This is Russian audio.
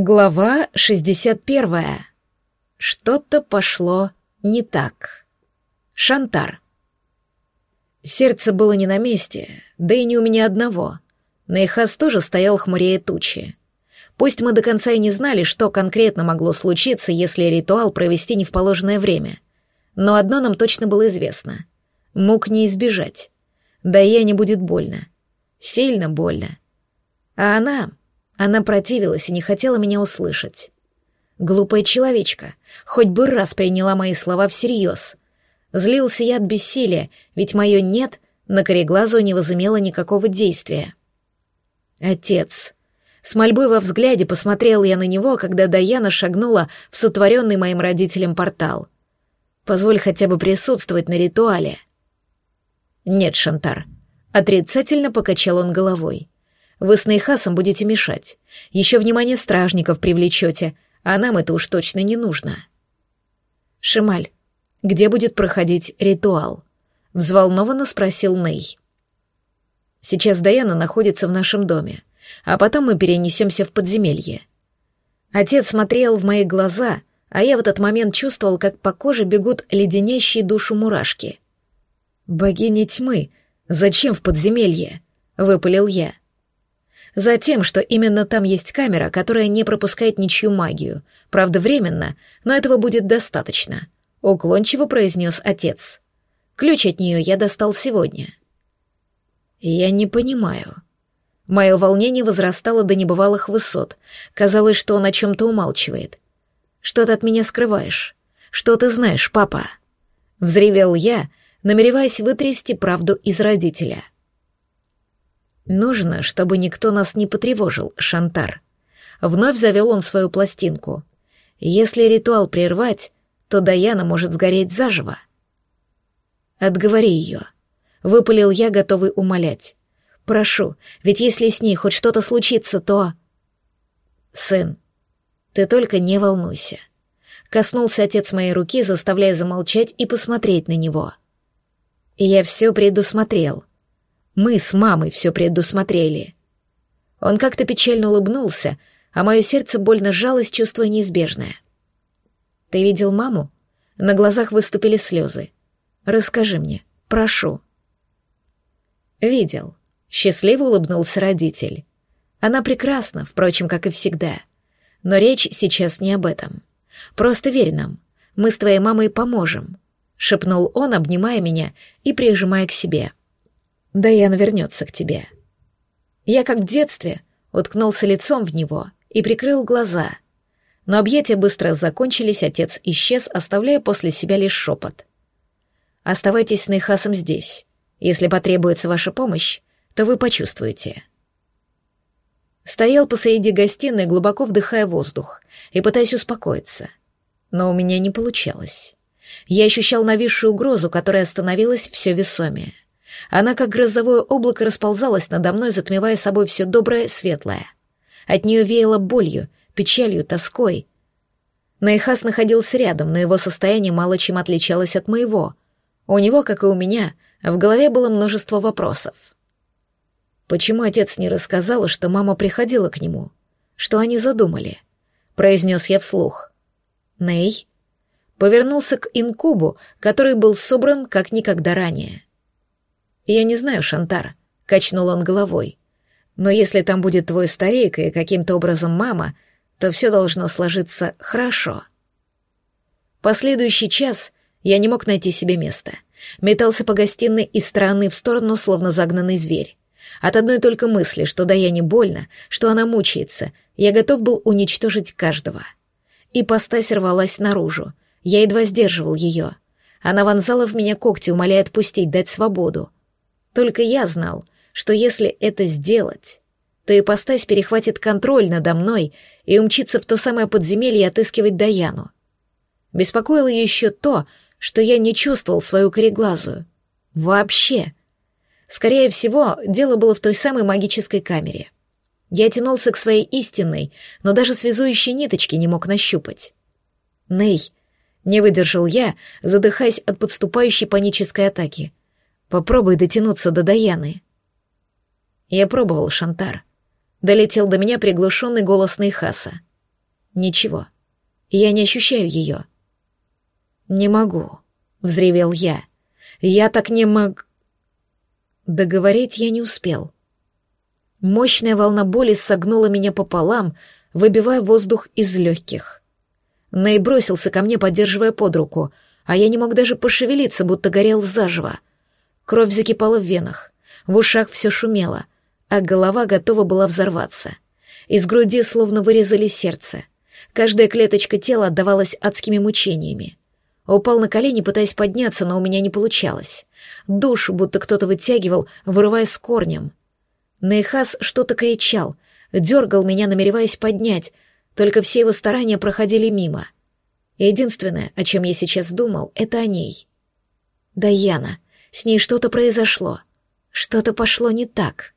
Глава 61. Что-то пошло не так. Шантар. Сердце было не на месте, да и не у меня одного. Нейхас тоже стоял хмурее тучи. Пусть мы до конца и не знали, что конкретно могло случиться, если ритуал провести не в положенное время. Но одно нам точно было известно. Мог не избежать. Да и не будет больно. Сильно больно. А она... Она противилась и не хотела меня услышать. Глупая человечка, хоть бы раз приняла мои слова всерьез. Злился я от бессилия, ведь мое «нет» на кореглазу не возымело никакого действия. Отец. С мольбой во взгляде посмотрел я на него, когда Даяна шагнула в сотворенный моим родителям портал. Позволь хотя бы присутствовать на ритуале. Нет, Шантар. Отрицательно покачал он головой. Вы с Нейхасом будете мешать. Еще внимание стражников привлечете, а нам это уж точно не нужно. Шималь, где будет проходить ритуал? Взволнованно спросил Ней. Сейчас Даяна находится в нашем доме, а потом мы перенесемся в подземелье. Отец смотрел в мои глаза, а я в этот момент чувствовал, как по коже бегут леденящие душу мурашки. «Богиня тьмы, зачем в подземелье?» — выпалил я. Затем, что именно там есть камера, которая не пропускает ничью магию. Правда, временно, но этого будет достаточно», — уклончиво произнес отец. «Ключ от нее я достал сегодня». «Я не понимаю». Мое волнение возрастало до небывалых высот. Казалось, что он о чем-то умалчивает. «Что ты от меня скрываешь? Что ты знаешь, папа?» Взревел я, намереваясь вытрясти правду из родителя. Нужно, чтобы никто нас не потревожил, Шантар. Вновь завел он свою пластинку. Если ритуал прервать, то Даяна может сгореть заживо. Отговори ее. Выпалил я, готовый умолять. Прошу, ведь если с ней хоть что-то случится, то... Сын, ты только не волнуйся. Коснулся отец моей руки, заставляя замолчать и посмотреть на него. Я все предусмотрел. Мы с мамой все предусмотрели. Он как-то печально улыбнулся, а мое сердце больно сжалось, чувствуя неизбежное. Ты видел маму? На глазах выступили слезы. Расскажи мне, прошу. Видел. Счастливо улыбнулся родитель. Она прекрасна, впрочем, как и всегда. Но речь сейчас не об этом. Просто верь нам. Мы с твоей мамой поможем, шепнул он, обнимая меня и прижимая к себе. Даяна вернется к тебе. Я, как в детстве, уткнулся лицом в него и прикрыл глаза. Но объятия быстро закончились, отец исчез, оставляя после себя лишь шепот. «Оставайтесь с Нейхасом здесь. Если потребуется ваша помощь, то вы почувствуете». Стоял посреди гостиной, глубоко вдыхая воздух и пытаясь успокоиться. Но у меня не получалось. Я ощущал нависшую угрозу, которая становилась все весомее. Она, как грозовое облако, расползалась надо мной, затмевая собой все доброе, светлое. От нее веяло болью, печалью, тоской. Найхас находился рядом, но его состояние мало чем отличалось от моего. У него, как и у меня, в голове было множество вопросов. Почему отец не рассказал, что мама приходила к нему? Что они задумали? Произнес я вслух. Ней повернулся к инкубу, который был собран как никогда ранее. «Я не знаю, Шантар», — качнул он головой. «Но если там будет твой старик и каким-то образом мама, то все должно сложиться хорошо». Последующий час я не мог найти себе места. Метался по гостиной из стороны в сторону, словно загнанный зверь. От одной только мысли, что да я не больно, что она мучается, я готов был уничтожить каждого. И постась рвалась наружу. Я едва сдерживал ее. Она вонзала в меня когти, умоляя отпустить, дать свободу. Только я знал, что если это сделать, то ипостась перехватит контроль надо мной и умчится в то самое подземелье отыскивать Даяну. Беспокоило еще то, что я не чувствовал свою кореглазую. Вообще. Скорее всего, дело было в той самой магической камере. Я тянулся к своей истинной, но даже связующей ниточки не мог нащупать. «Ней!» — не выдержал я, задыхаясь от подступающей панической атаки. Попробуй дотянуться до Даяны. Я пробовал, Шантар. Долетел до меня приглушенный голос Нейхаса. Ничего. Я не ощущаю ее. «Не могу», — взревел я. «Я так не мог...» Договорить я не успел. Мощная волна боли согнула меня пополам, выбивая воздух из легких. Ней бросился ко мне, поддерживая под руку, а я не мог даже пошевелиться, будто горел заживо. Кровь закипала в венах, в ушах все шумело, а голова готова была взорваться. Из груди словно вырезали сердце. Каждая клеточка тела отдавалась адскими мучениями. Упал на колени, пытаясь подняться, но у меня не получалось. Душу будто кто-то вытягивал, вырывая с корнем. Нейхас что-то кричал, дергал меня, намереваясь поднять, только все его старания проходили мимо. Единственное, о чем я сейчас думал, это о ней. Даяна. С ней что-то произошло. Что-то пошло не так.